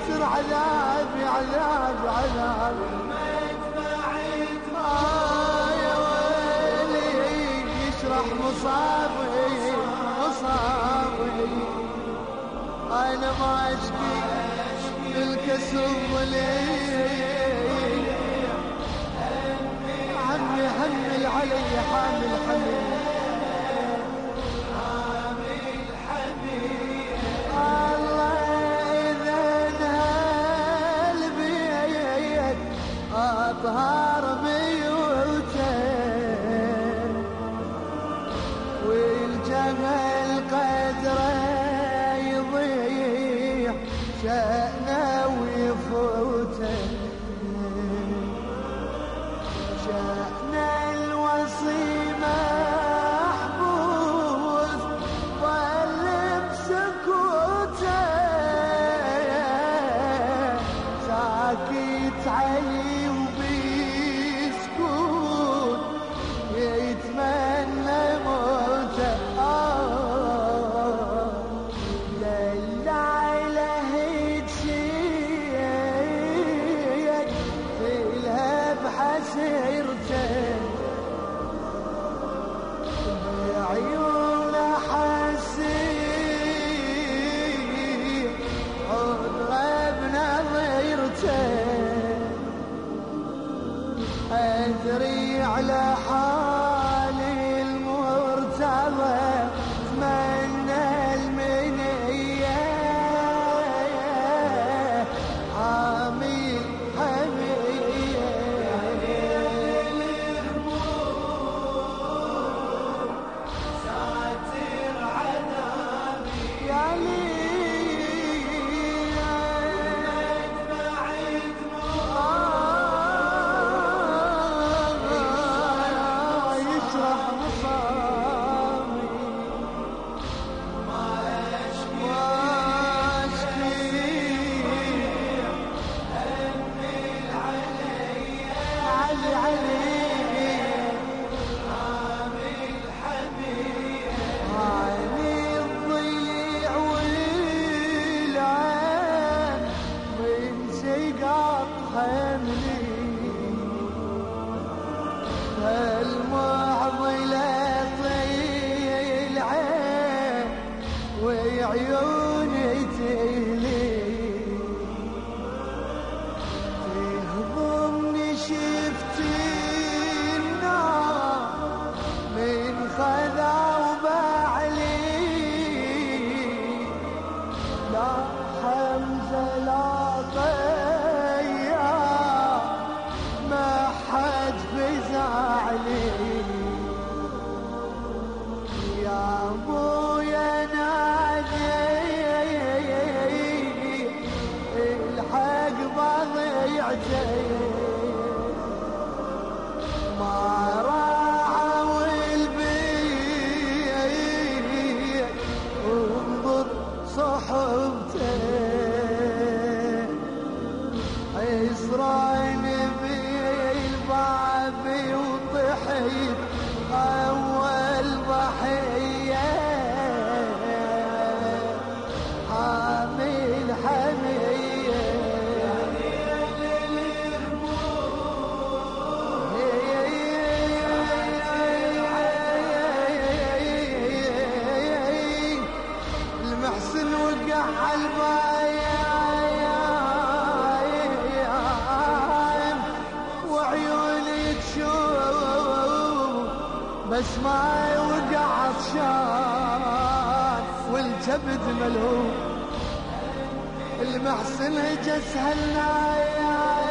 يكثر عذابي عذاب عذاب. آه آية يا ويلي يشرح مصابي مصابي أنا ما أشكي بالكسر الظليل عمي حمل علي حامل حمل show. على حال يا بس ما وقع عطشان والكبد ملهوف. المحسن جسها الناير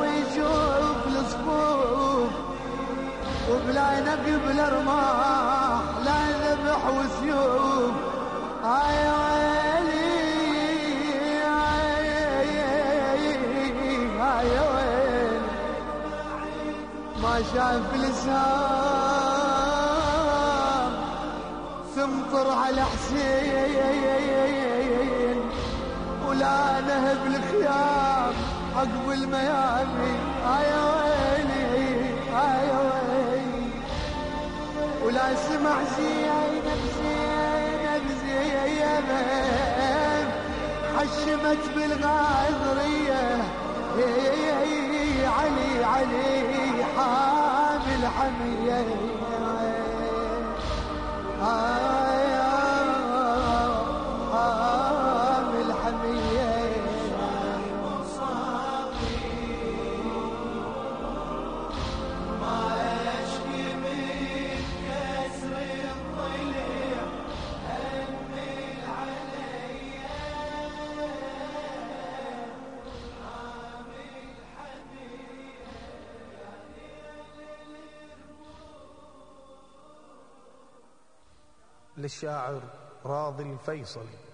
ويشوف الصفوف. وبلا نقب بلا رماح لا ذبح وسيوف. آي ويلي آي ويلي. ما شاف لسان تمطر على حسين ولا نهب الخيام عقب الميامي. آي ويلي آي ويلي. ولا سمع زينب زينب زينب. حشمت بالغاضرية. علي علي حامل حمية. حامل للشاعر راضي الفيصلي